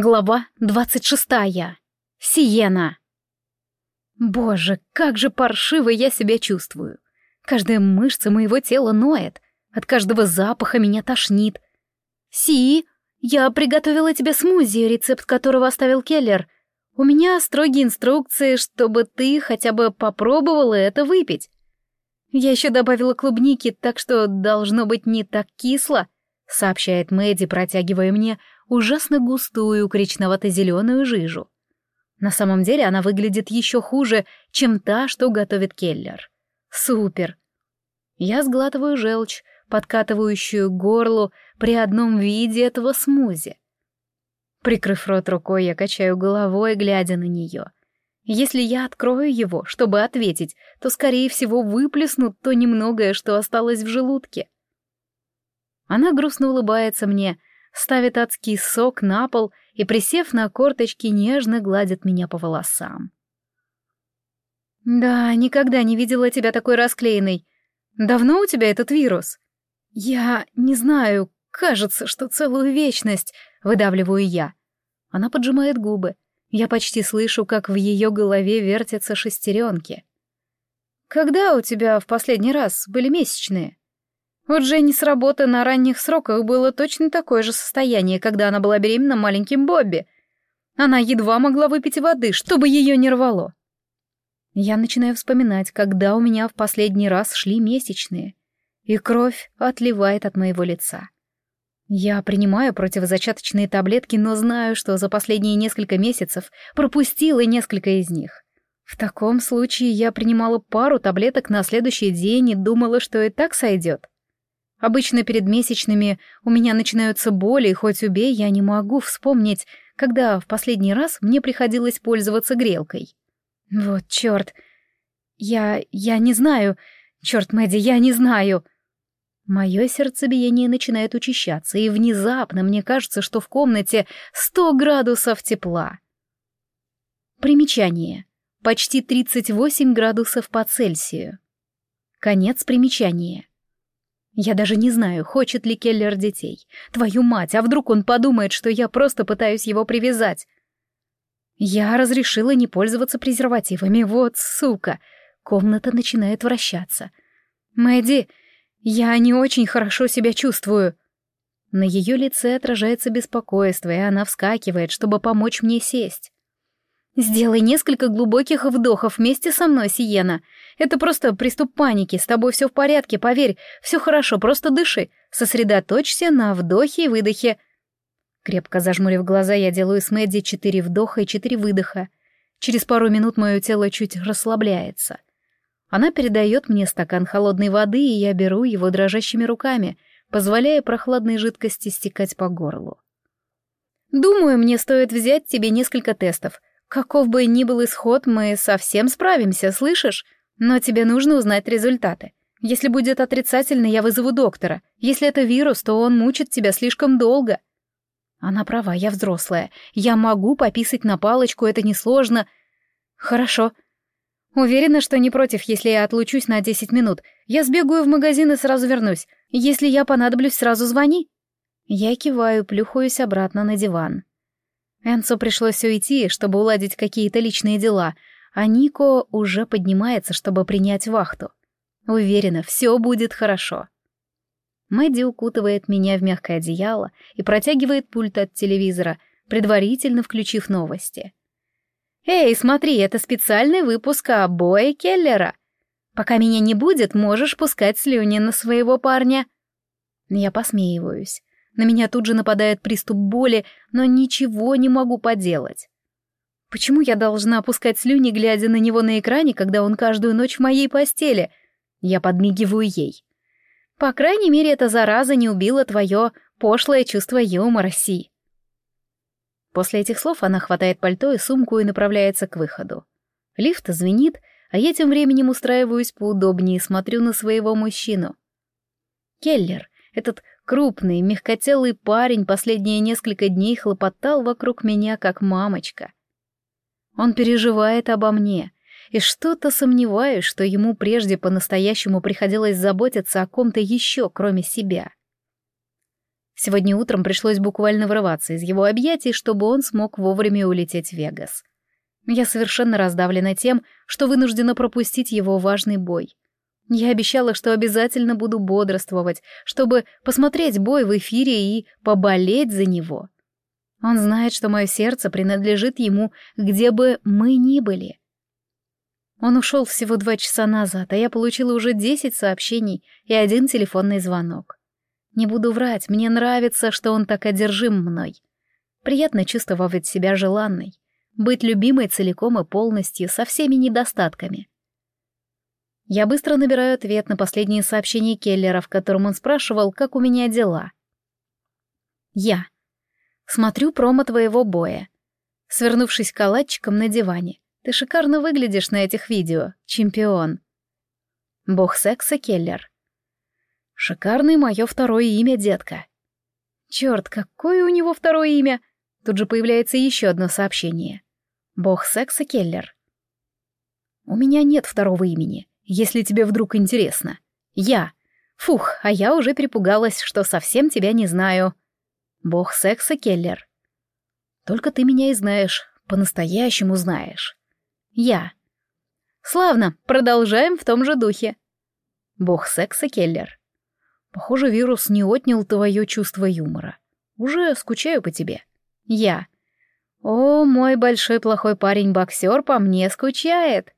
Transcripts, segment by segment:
Глава двадцать шестая. Сиена. Боже, как же паршиво я себя чувствую. Каждая мышца моего тела ноет, от каждого запаха меня тошнит. Си, я приготовила тебе смузи, рецепт которого оставил Келлер. У меня строгие инструкции, чтобы ты хотя бы попробовала это выпить. Я еще добавила клубники, так что должно быть не так кисло, сообщает Мэдди, протягивая мне ужасно густую кричновато-зеленую жижу. На самом деле она выглядит еще хуже, чем та, что готовит Келлер. Супер! Я сглатываю желчь, подкатывающую к горлу при одном виде этого смузи. Прикрыв рот рукой, я качаю головой, глядя на нее. Если я открою его, чтобы ответить, то, скорее всего, выплесну то немногое, что осталось в желудке. Она грустно улыбается мне, ставит адский сок на пол и, присев на корточки, нежно гладит меня по волосам. «Да, никогда не видела тебя такой расклеенной. Давно у тебя этот вирус?» «Я не знаю, кажется, что целую вечность», — выдавливаю я. Она поджимает губы. Я почти слышу, как в ее голове вертятся шестеренки. «Когда у тебя в последний раз были месячные?» У Дженни с работы на ранних сроках было точно такое же состояние, когда она была беременна маленьким Бобби. Она едва могла выпить воды, чтобы ее не рвало. Я начинаю вспоминать, когда у меня в последний раз шли месячные, и кровь отливает от моего лица. Я принимаю противозачаточные таблетки, но знаю, что за последние несколько месяцев пропустила несколько из них. В таком случае я принимала пару таблеток на следующий день и думала, что и так сойдет. Обычно перед месячными у меня начинаются боли, и хоть убей, я не могу вспомнить, когда в последний раз мне приходилось пользоваться грелкой. Вот чёрт. Я... я не знаю. Чёрт, Мэдди, я не знаю. Мое сердцебиение начинает учащаться, и внезапно мне кажется, что в комнате сто градусов тепла. Примечание. Почти 38 градусов по Цельсию. Конец примечания. Я даже не знаю, хочет ли Келлер детей. Твою мать, а вдруг он подумает, что я просто пытаюсь его привязать? Я разрешила не пользоваться презервативами, вот сука. Комната начинает вращаться. Мэдди, я не очень хорошо себя чувствую. На ее лице отражается беспокойство, и она вскакивает, чтобы помочь мне сесть. «Сделай несколько глубоких вдохов вместе со мной, Сиена. Это просто приступ паники, с тобой все в порядке, поверь, все хорошо, просто дыши. Сосредоточься на вдохе и выдохе». Крепко зажмурив глаза, я делаю с Мэдди четыре вдоха и четыре выдоха. Через пару минут мое тело чуть расслабляется. Она передает мне стакан холодной воды, и я беру его дрожащими руками, позволяя прохладной жидкости стекать по горлу. «Думаю, мне стоит взять тебе несколько тестов», Каков бы ни был исход, мы совсем справимся, слышишь? Но тебе нужно узнать результаты. Если будет отрицательно, я вызову доктора. Если это вирус, то он мучит тебя слишком долго. Она права, я взрослая. Я могу пописать на палочку, это несложно. Хорошо. Уверена, что не против, если я отлучусь на 10 минут. Я сбегаю в магазин и сразу вернусь. Если я понадоблюсь, сразу звони. Я киваю, плюхаюсь обратно на диван. Энцо пришлось уйти, чтобы уладить какие-то личные дела, а Нико уже поднимается, чтобы принять вахту. Уверена, все будет хорошо. Мэдди укутывает меня в мягкое одеяло и протягивает пульт от телевизора, предварительно включив новости. «Эй, смотри, это специальный выпуск о Бое Келлера. Пока меня не будет, можешь пускать слюни на своего парня». Я посмеиваюсь. На меня тут же нападает приступ боли, но ничего не могу поделать. Почему я должна опускать слюни, глядя на него на экране, когда он каждую ночь в моей постели? Я подмигиваю ей. По крайней мере, эта зараза не убила твое пошлое чувство юмора, Си. После этих слов она хватает пальто и сумку и направляется к выходу. Лифт звенит, а я тем временем устраиваюсь поудобнее и смотрю на своего мужчину. Келлер, этот Крупный, мягкотелый парень последние несколько дней хлопотал вокруг меня, как мамочка. Он переживает обо мне, и что-то сомневаюсь, что ему прежде по-настоящему приходилось заботиться о ком-то еще, кроме себя. Сегодня утром пришлось буквально вырываться из его объятий, чтобы он смог вовремя улететь в Вегас. Я совершенно раздавлена тем, что вынуждена пропустить его важный бой. Я обещала, что обязательно буду бодрствовать, чтобы посмотреть бой в эфире и поболеть за него. Он знает, что мое сердце принадлежит ему, где бы мы ни были. Он ушел всего два часа назад, а я получила уже десять сообщений и один телефонный звонок. Не буду врать, мне нравится, что он так одержим мной. Приятно чувствовать себя желанной быть любимой целиком и полностью, со всеми недостатками. Я быстро набираю ответ на последнее сообщение Келлера, в котором он спрашивал, как у меня дела. Я. Смотрю промо твоего боя. Свернувшись калачиком на диване. Ты шикарно выглядишь на этих видео, чемпион. Бог секса Келлер. Шикарное мое второе имя, детка. Черт, какое у него второе имя? Тут же появляется еще одно сообщение. Бог секса Келлер. У меня нет второго имени, если тебе вдруг интересно. Я. Фух, а я уже перепугалась, что совсем тебя не знаю. Бог секса Келлер. Только ты меня и знаешь, по-настоящему знаешь. Я. Славно, продолжаем в том же духе. Бог секса Келлер. Похоже, вирус не отнял твое чувство юмора. Уже скучаю по тебе. Я. «О, мой большой плохой парень-боксер по мне скучает!»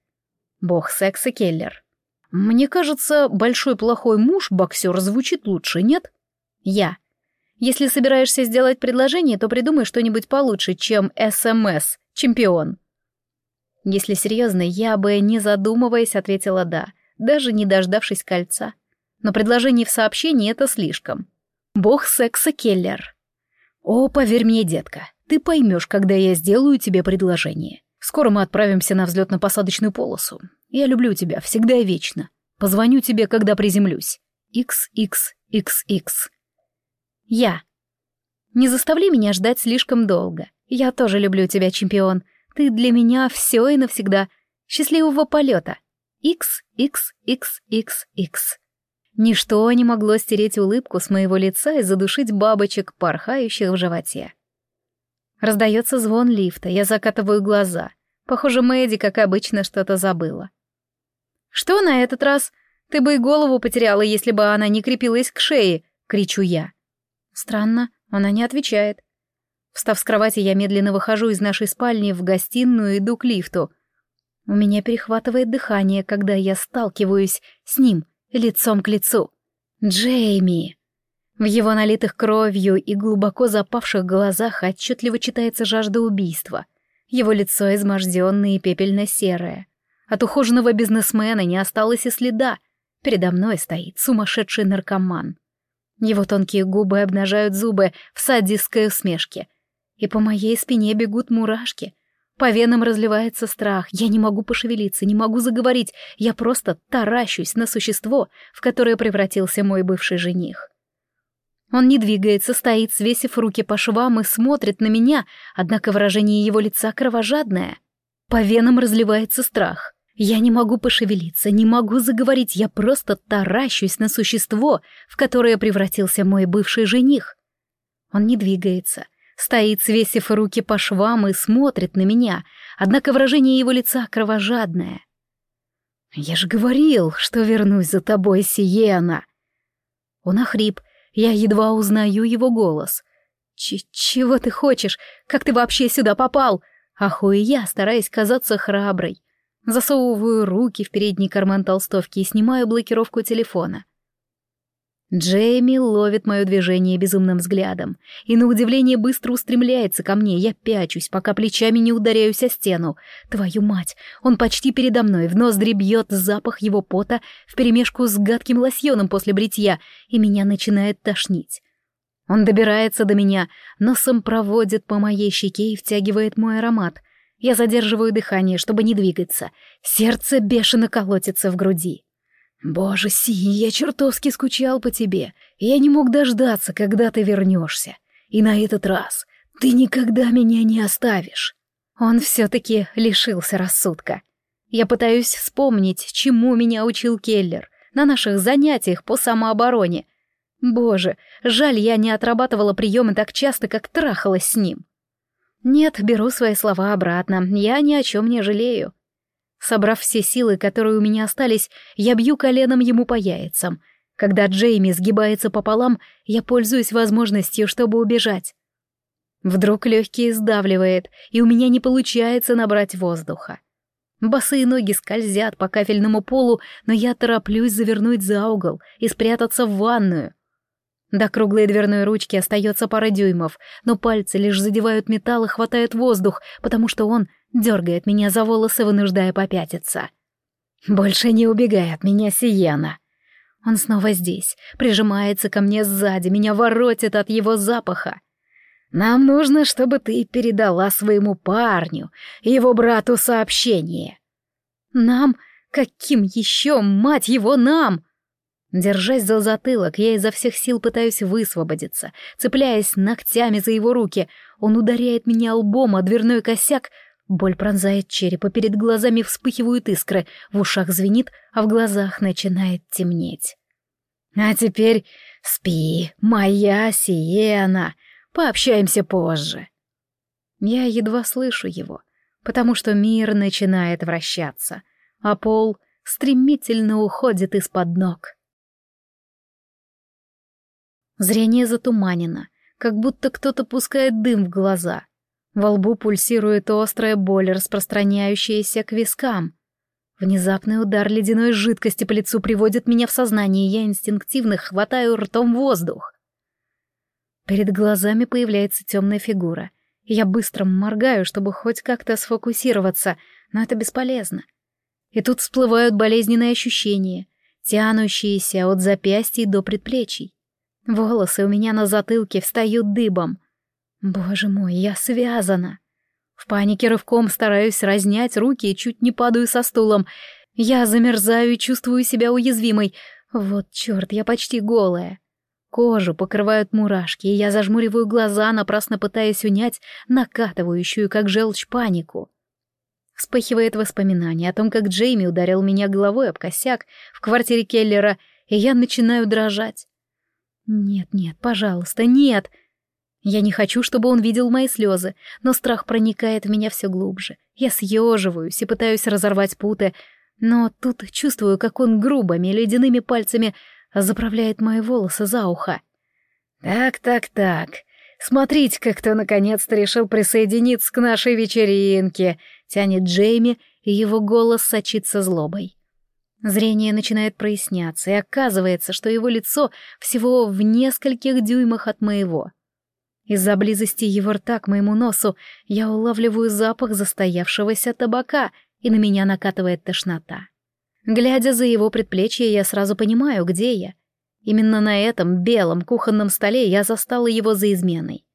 Бог секса Келлер. «Мне кажется, большой плохой муж-боксер звучит лучше, нет?» Я. «Если собираешься сделать предложение, то придумай что-нибудь получше, чем СМС, чемпион». Если серьезно, я бы, не задумываясь, ответила «да», даже не дождавшись кольца. Но предложение в сообщении — это слишком. Бог секса Келлер. «О, поверь мне, детка, ты поймешь, когда я сделаю тебе предложение. Скоро мы отправимся на взлетно-посадочную полосу. Я люблю тебя всегда и вечно. Позвоню тебе, когда приземлюсь. XXXX. Я. Не заставляй меня ждать слишком долго. Я тоже люблю тебя, чемпион. Ты для меня все и навсегда. Счастливого полета. XXXXX. Ничто не могло стереть улыбку с моего лица и задушить бабочек, порхающих в животе. Раздается звон лифта, я закатываю глаза. Похоже, Мэдди, как обычно, что-то забыла. «Что на этот раз? Ты бы и голову потеряла, если бы она не крепилась к шее!» — кричу я. Странно, она не отвечает. Встав с кровати, я медленно выхожу из нашей спальни в гостиную и иду к лифту. У меня перехватывает дыхание, когда я сталкиваюсь с ним лицом к лицу. Джейми! В его налитых кровью и глубоко запавших глазах отчетливо читается жажда убийства. Его лицо изможденное и пепельно-серое. От ухоженного бизнесмена не осталось и следа. Передо мной стоит сумасшедший наркоман. Его тонкие губы обнажают зубы в садистской усмешке. И по моей спине бегут мурашки. По венам разливается страх. Я не могу пошевелиться, не могу заговорить. Я просто таращусь на существо, в которое превратился мой бывший жених. Он не двигается, стоит, свесив руки по швам и смотрит на меня, однако выражение его лица кровожадное. По венам разливается страх. Я не могу пошевелиться, не могу заговорить, я просто таращусь на существо, в которое превратился мой бывший жених. Он не двигается, стоит, свесив руки по швам и смотрит на меня, однако выражение его лица кровожадное. «Я же говорил, что вернусь за тобой, Сиена!» Он охрип, я едва узнаю его голос. Ч «Чего ты хочешь? Как ты вообще сюда попал?» Ахую я, стараясь казаться храброй. Засовываю руки в передний карман толстовки и снимаю блокировку телефона. Джейми ловит мое движение безумным взглядом и, на удивление, быстро устремляется ко мне. Я пячусь, пока плечами не ударяюсь о стену. Твою мать, он почти передо мной, в ноздри бьет запах его пота вперемешку с гадким лосьоном после бритья, и меня начинает тошнить. Он добирается до меня, носом проводит по моей щеке и втягивает мой аромат. Я задерживаю дыхание, чтобы не двигаться. Сердце бешено колотится в груди. «Боже, Си, я чертовски скучал по тебе. Я не мог дождаться, когда ты вернешься. И на этот раз ты никогда меня не оставишь». Он все-таки лишился рассудка. Я пытаюсь вспомнить, чему меня учил Келлер на наших занятиях по самообороне. Боже, жаль, я не отрабатывала приемы так часто, как трахалась с ним. Нет, беру свои слова обратно, я ни о чем не жалею. Собрав все силы, которые у меня остались, я бью коленом ему по яйцам. Когда Джейми сгибается пополам, я пользуюсь возможностью, чтобы убежать. Вдруг легкие сдавливает, и у меня не получается набрать воздуха. Босые ноги скользят по кафельному полу, но я тороплюсь завернуть за угол и спрятаться в ванную. До круглой дверной ручки остается пара дюймов, но пальцы лишь задевают металл и хватает воздух, потому что он дергает меня за волосы, вынуждая попятиться. «Больше не убегай от меня, Сиена!» Он снова здесь, прижимается ко мне сзади, меня воротит от его запаха. «Нам нужно, чтобы ты передала своему парню его брату сообщение». «Нам? Каким еще, мать его, нам?» Держась за затылок, я изо всех сил пытаюсь высвободиться, цепляясь ногтями за его руки. Он ударяет меня лбом, а дверной косяк... Боль пронзает череп, а перед глазами вспыхивают искры, в ушах звенит, а в глазах начинает темнеть. «А теперь спи, моя Сиена, пообщаемся позже». Я едва слышу его, потому что мир начинает вращаться, а пол стремительно уходит из-под ног. Зрение затуманено, как будто кто-то пускает дым в глаза. Во лбу пульсирует острая боль, распространяющаяся к вискам. Внезапный удар ледяной жидкости по лицу приводит меня в сознание, и я инстинктивно хватаю ртом воздух. Перед глазами появляется темная фигура. Я быстро моргаю, чтобы хоть как-то сфокусироваться, но это бесполезно. И тут всплывают болезненные ощущения, тянущиеся от запястья до предплечий. Волосы у меня на затылке встают дыбом. Боже мой, я связана. В панике рывком стараюсь разнять руки и чуть не падаю со стулом. Я замерзаю и чувствую себя уязвимой. Вот черт, я почти голая. Кожу покрывают мурашки, и я зажмуриваю глаза, напрасно пытаясь унять накатывающую, как желчь, панику. Вспыхивает воспоминание о том, как Джейми ударил меня головой об косяк в квартире Келлера, и я начинаю дрожать. Нет, нет, пожалуйста, нет. Я не хочу, чтобы он видел мои слезы, но страх проникает в меня все глубже. Я съеживаюсь и пытаюсь разорвать путы, но тут чувствую, как он грубыми ледяными пальцами заправляет мои волосы за ухо. «Так, так, так. Смотрите-ка, кто наконец-то решил присоединиться к нашей вечеринке!» — тянет Джейми, и его голос сочится злобой. Зрение начинает проясняться, и оказывается, что его лицо всего в нескольких дюймах от моего. Из-за близости его рта к моему носу я улавливаю запах застоявшегося табака, и на меня накатывает тошнота. Глядя за его предплечье, я сразу понимаю, где я. Именно на этом белом кухонном столе я застала его за изменой.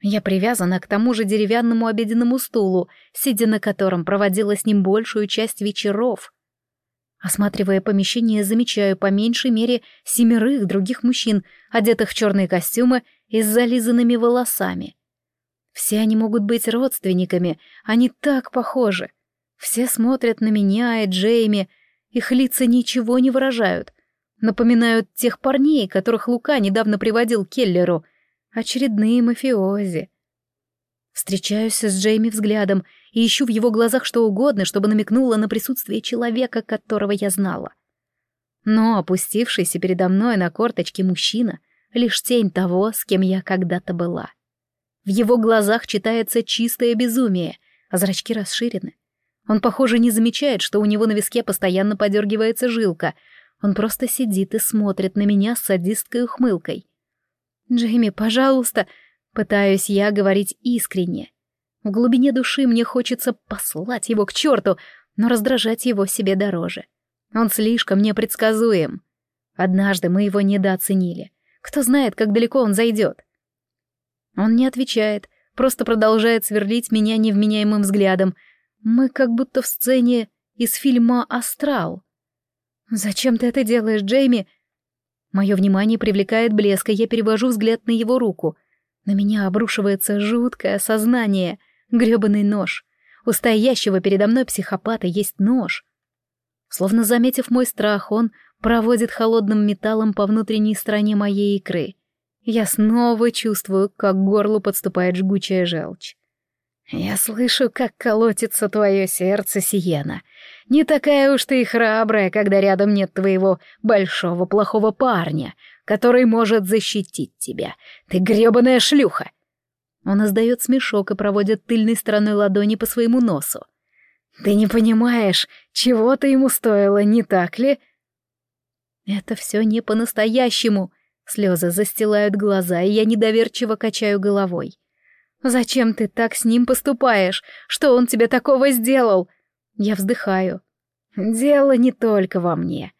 Я привязана к тому же деревянному обеденному стулу, сидя на котором проводила с ним большую часть вечеров — Осматривая помещение, замечаю по меньшей мере семерых других мужчин, одетых в черные костюмы и с зализанными волосами. Все они могут быть родственниками, они так похожи. Все смотрят на меня и Джейми, их лица ничего не выражают. Напоминают тех парней, которых Лука недавно приводил к Келлеру. Очередные мафиози. Встречаюсь с Джейми взглядом и ищу в его глазах что угодно, чтобы намекнуло на присутствие человека, которого я знала. Но опустившийся передо мной на корточки мужчина — лишь тень того, с кем я когда-то была. В его глазах читается чистое безумие, а зрачки расширены. Он, похоже, не замечает, что у него на виске постоянно подергивается жилка. Он просто сидит и смотрит на меня с садисткой ухмылкой. «Джейми, пожалуйста!» Пытаюсь я говорить искренне. В глубине души мне хочется послать его к черту, но раздражать его себе дороже. Он слишком непредсказуем. Однажды мы его недооценили. Кто знает, как далеко он зайдет. Он не отвечает, просто продолжает сверлить меня невменяемым взглядом. Мы как будто в сцене из фильма «Астрал». «Зачем ты это делаешь, Джейми?» Мое внимание привлекает блеск, и я перевожу взгляд на его руку — на меня обрушивается жуткое осознание, грёбаный нож. У стоящего передо мной психопата есть нож. Словно заметив мой страх, он проводит холодным металлом по внутренней стороне моей икры. Я снова чувствую, как к горлу подступает жгучая желчь. «Я слышу, как колотится твое сердце, Сиена. Не такая уж ты и храбрая, когда рядом нет твоего большого плохого парня, который может защитить тебя. Ты грёбаная шлюха!» Он издает смешок и проводит тыльной стороной ладони по своему носу. «Ты не понимаешь, чего ты ему стоило, не так ли?» «Это все не по-настоящему», Слезы застилают глаза, и я недоверчиво качаю головой. «Зачем ты так с ним поступаешь? Что он тебе такого сделал?» Я вздыхаю. «Дело не только во мне.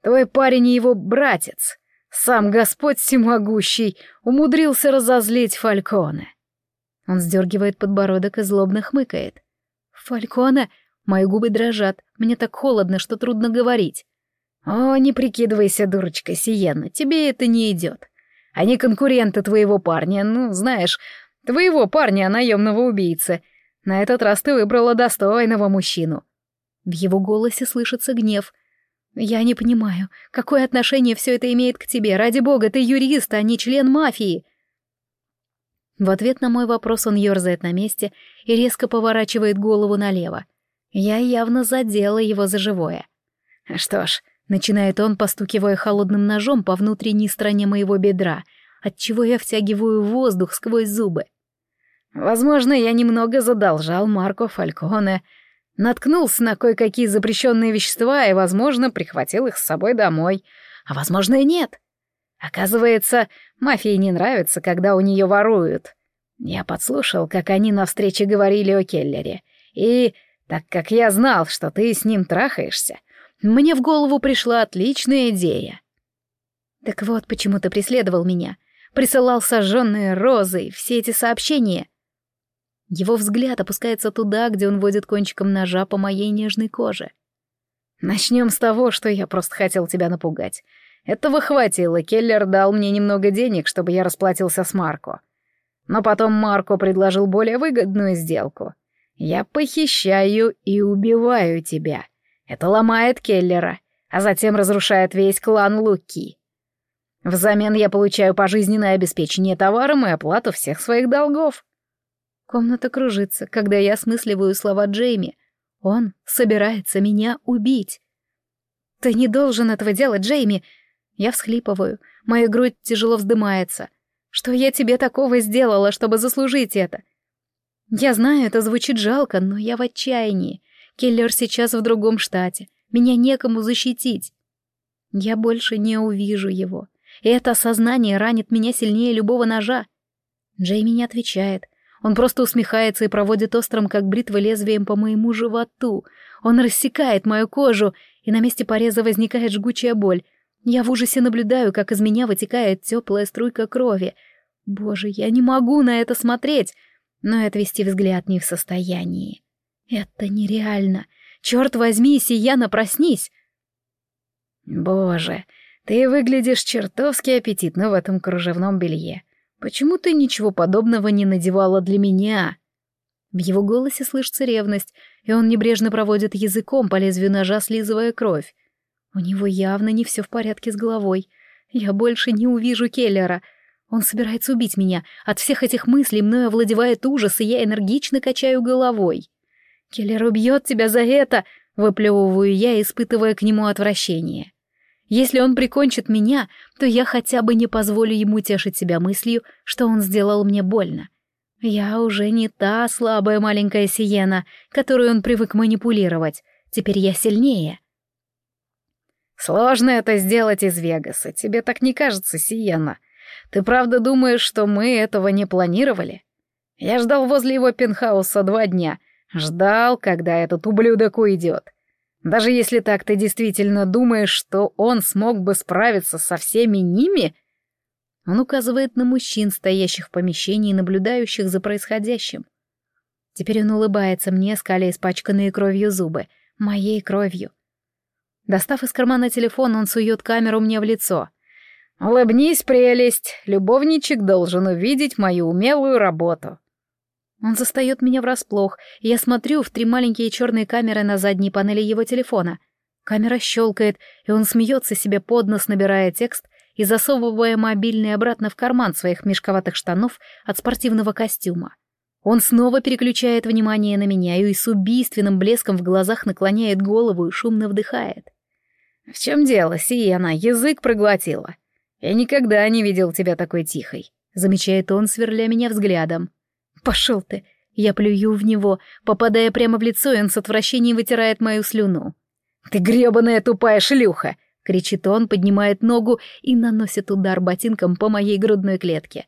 Твой парень и его братец. Сам Господь Всемогущий умудрился разозлить Фальконе». Он сдергивает подбородок и злобно хмыкает. «Фальконе?» Мои губы дрожат, мне так холодно, что трудно говорить. «О, не прикидывайся, дурочка Сиена, тебе это не идет. Они конкуренты твоего парня, ну, знаешь, твоего парня, наемного убийцы. На этот раз ты выбрала достойного мужчину». В его голосе слышится гнев. «Я не понимаю, какое отношение все это имеет к тебе? Ради бога, ты юрист, а не член мафии!» В ответ на мой вопрос он ерзает на месте и резко поворачивает голову налево. Я явно задела его за живое. Что ж, Начинает он, постукивая холодным ножом по внутренней стороне моего бедра, отчего я втягиваю воздух сквозь зубы. Возможно, я немного задолжал Марко Фальконе, наткнулся на кое-какие запрещенные вещества и, возможно, прихватил их с собой домой. А возможно и нет. Оказывается, мафии не нравится, когда у нее воруют. Я подслушал, как они на встрече говорили о Келлере. И, так как я знал, что ты с ним трахаешься, мне в голову пришла отличная идея. Так вот, почему ты преследовал меня. Присылал сожженные розы, все эти сообщения. Его взгляд опускается туда, где он водит кончиком ножа по моей нежной коже. Начнем с того, что я просто хотел тебя напугать. Этого хватило, Келлер дал мне немного денег, чтобы я расплатился с Марко. Но потом Марко предложил более выгодную сделку. Я похищаю и убиваю тебя. Это ломает Келлера, а затем разрушает весь клан Луки. Взамен я получаю пожизненное обеспечение товаром и оплату всех своих долгов. Комната кружится, когда я осмысливаю слова Джейми. Он собирается меня убить. Ты не должен этого делать, Джейми. Я всхлипываю, моя грудь тяжело вздымается. Что я тебе такого сделала, чтобы заслужить это? Я знаю, это звучит жалко, но я в отчаянии. Келлер сейчас в другом штате. Меня некому защитить. Я больше не увижу его. И это осознание ранит меня сильнее любого ножа. Джейми не отвечает. Он просто усмехается и проводит острым, как бритва, лезвием по моему животу. Он рассекает мою кожу, и на месте пореза возникает жгучая боль. Я в ужасе наблюдаю, как из меня вытекает теплая струйка крови. Боже, я не могу на это смотреть, но и отвести взгляд не в состоянии. Это нереально. Черт возьми, Сияна, проснись. Боже, ты выглядишь чертовски аппетитно в этом кружевном белье. Почему ты ничего подобного не надевала для меня? В его голосе слышится ревность, и он небрежно проводит языком по лезвию ножа, слизывая кровь. У него явно не все в порядке с головой. Я больше не увижу Келлера. Он собирается убить меня. От всех этих мыслей мною овладевает ужас, и я энергично качаю головой. «Келлер убьет тебя за это!» — выплевываю я, испытывая к нему отвращение. «Если он прикончит меня, то я хотя бы не позволю ему тешить себя мыслью, что он сделал мне больно. Я уже не та слабая маленькая Сиена, которую он привык манипулировать. Теперь я сильнее». «Сложно это сделать из Вегаса, тебе так не кажется, Сиена? Ты правда думаешь, что мы этого не планировали? Я ждал возле его пентхауса два дня — Ждал, когда этот ублюдок уйдет. Даже если так ты действительно думаешь, что он смог бы справиться со всеми ними... Он указывает на мужчин, стоящих в помещении и наблюдающих за происходящим. Теперь он улыбается мне, скаля испачканные кровью зубы. Моей кровью. Достав из кармана телефон, он сует камеру мне в лицо. «Улыбнись, прелесть! Любовничек должен увидеть мою умелую работу!» Он застает меня врасплох, и я смотрю в три маленькие черные камеры на задней панели его телефона. Камера щелкает, и он смеется себе под нос, набирая текст и засовывая мобильный обратно в карман своих мешковатых штанов от спортивного костюма. Он снова переключает внимание на меня и с убийственным блеском в глазах наклоняет голову и шумно вдыхает. «В чем дело, Сиена? Язык проглотила. Я никогда не видел тебя такой тихой», — замечает он, сверля меня взглядом. «Пошел ты!» Я плюю в него, попадая прямо в лицо, и он с отвращением вытирает мою слюну. «Ты гребаная тупая шлюха!» — кричит он, поднимает ногу и наносит удар ботинком по моей грудной клетке.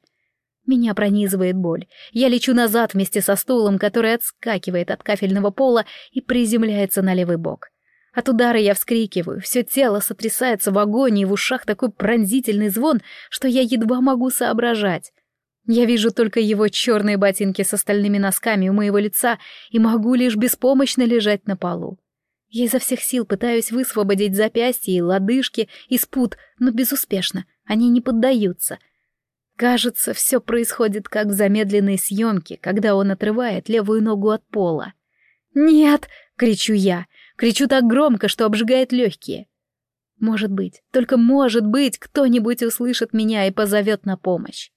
Меня пронизывает боль. Я лечу назад вместе со стулом, который отскакивает от кафельного пола и приземляется на левый бок. От удара я вскрикиваю, все тело сотрясается в агонии, в ушах такой пронзительный звон, что я едва могу соображать. Я вижу только его черные ботинки с остальными носками у моего лица и могу лишь беспомощно лежать на полу. Я изо всех сил пытаюсь высвободить запястья и лодыжки из пут, но безуспешно, они не поддаются. Кажется, все происходит как в замедленной съемке, когда он отрывает левую ногу от пола. «Нет!» — кричу я, кричу так громко, что обжигает легкие. Может быть, только может быть, кто-нибудь услышит меня и позовет на помощь.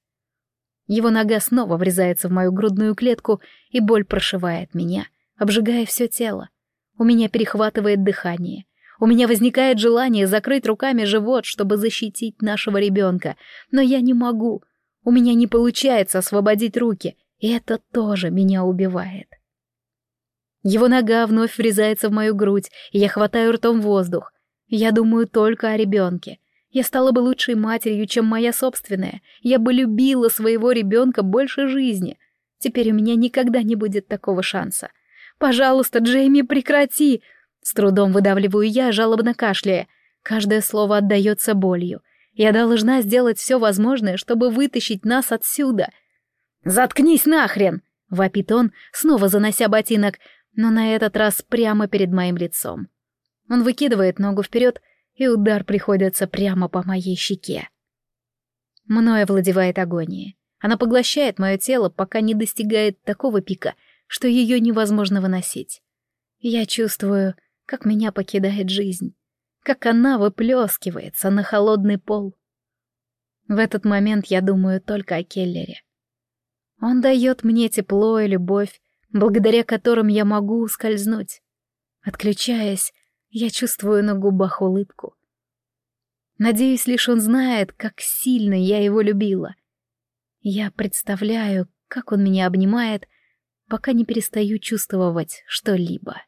Его нога снова врезается в мою грудную клетку, и боль прошивает меня, обжигая все тело. У меня перехватывает дыхание. У меня возникает желание закрыть руками живот, чтобы защитить нашего ребенка, но я не могу. У меня не получается освободить руки, и это тоже меня убивает. Его нога вновь врезается в мою грудь, и я хватаю ртом воздух. Я думаю только о ребенке. Я стала бы лучшей матерью, чем моя собственная. Я бы любила своего ребенка больше жизни. Теперь у меня никогда не будет такого шанса. Пожалуйста, Джейми, прекрати!» С трудом выдавливаю я, жалобно кашляя. Каждое слово отдается болью. Я должна сделать все возможное, чтобы вытащить нас отсюда. «Заткнись нахрен!» — вопит он, снова занося ботинок, но на этот раз прямо перед моим лицом. Он выкидывает ногу вперед, и удар приходится прямо по моей щеке. Мною овладевает агония. Она поглощает мое тело, пока не достигает такого пика — что ее невозможно выносить. Я чувствую, как меня покидает жизнь, как она выплескивается на холодный пол. В этот момент я думаю только о Келлере. Он дает мне тепло и любовь, благодаря которым я могу ускользнуть. Отключаясь, я чувствую на губах улыбку. Надеюсь, лишь он знает, как сильно я его любила. Я представляю, как он меня обнимает, пока не перестаю чувствовать что-либо.